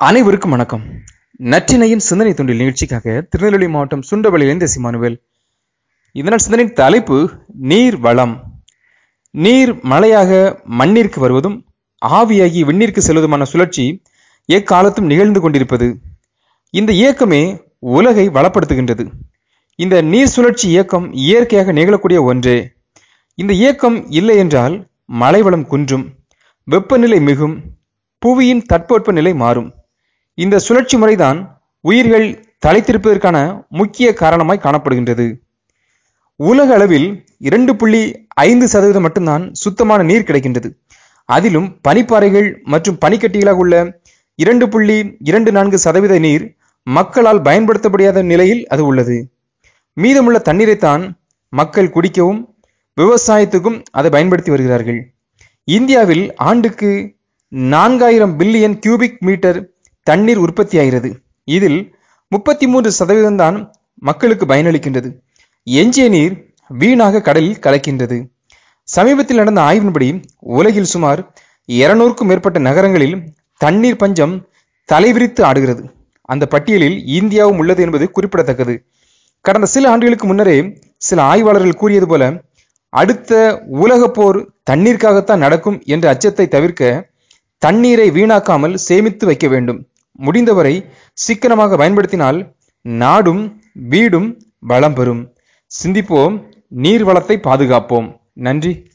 அனைவருக்கும் வணக்கம். நற்றினையின் சிந்தனை தொண்டில் நிகழ்ச்சிக்காக திருநெல்வேலி மாவட்டம் சுண்டவளியிலிருந்து சிமானுவேல் இதனால் சிந்தனையின் தலைப்பு நீர் வளம். நீர் மழையாக மண்ணிற்கு வருவதும் ஆவியாகி விண்ணிற்கு செல்வதுமான சுழற்சி எக்காலத்தும் நிகழ்ந்து கொண்டிருப்பது. இந்த இயக்கமே உலகை வளப்படுத்துகின்றது. இந்த நீர் சுழற்சி இயக்கம் இயற்கையாக நிகழக்கூடிய ஒன்றே. இந்த இயக்கம் இல்லை என்றால் மழை வளம் குன்றும் வெப்பநிலை மிகும் புவியின் தட்பவெப்ப நிலை மாறும். இந்த சுழற்சி முறைதான் உயிர்கள் தலைத்திருப்பதற்கான முக்கிய காரணமாய் காணப்படுகின்றது. உலக அளவில் இரண்டு புள்ளி ஐந்து சதவீதம் மட்டும்தான் சுத்தமான நீர் கிடைக்கின்றது. அதிலும் பனிப்பாறைகள் மற்றும் பனிக்கட்டிகளாக உள்ள இரண்டு புள்ளி இரண்டு நான்கு சதவீத நீர் மக்களால் பயன்படுத்த முடியாத நிலையில் அது உள்ளது. மீதமுள்ள தண்ணீரைத்தான் மக்கள் குடிக்கவும் விவசாயத்துக்கும் அதை பயன்படுத்தி வருகிறார்கள். இந்தியாவில் ஆண்டுக்கு நான்காயிரம் பில்லியன் கியூபிக் மீட்டர் தண்ணீர் உற்பத்தியாகிறது. இதில் முப்பத்தி மூன்று சதவீதம்தான் மக்களுக்கு பயனளிக்கின்றது. எஞ்சிய நீர் வீணாக கடலில் கலக்கின்றது. சமீபத்தில் நடந்த ஆய்வின்படி உலகில் சுமார் இருநூறுக்கும் மேற்பட்ட நகரங்களில் தண்ணீர் பஞ்சம் தலைவிரித்து ஆடுகிறது. அந்த பட்டியலில் இந்தியாவும் உள்ளது என்பது குறிப்பிடத்தக்கது. கடந்த சில ஆண்டுகளுக்கு முன்னரே சில ஆய்வாளர்கள் கூறியது போல அடுத்த உலக போர் தண்ணீருக்காகத்தான் நடக்கும் என்ற அச்சத்தை தவிர்க்க தண்ணீரை வீணாக்காமல் சேமித்து வைக்க வேண்டும். முடிந்தவரை சிக்கனமாக பயன்படுத்தினால் நாடும் வீடும் வளம் பெறும். சிந்திப்போம் நீர் வளத்தை பாதுகாப்போம். நன்றி.